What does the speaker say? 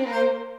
Bye.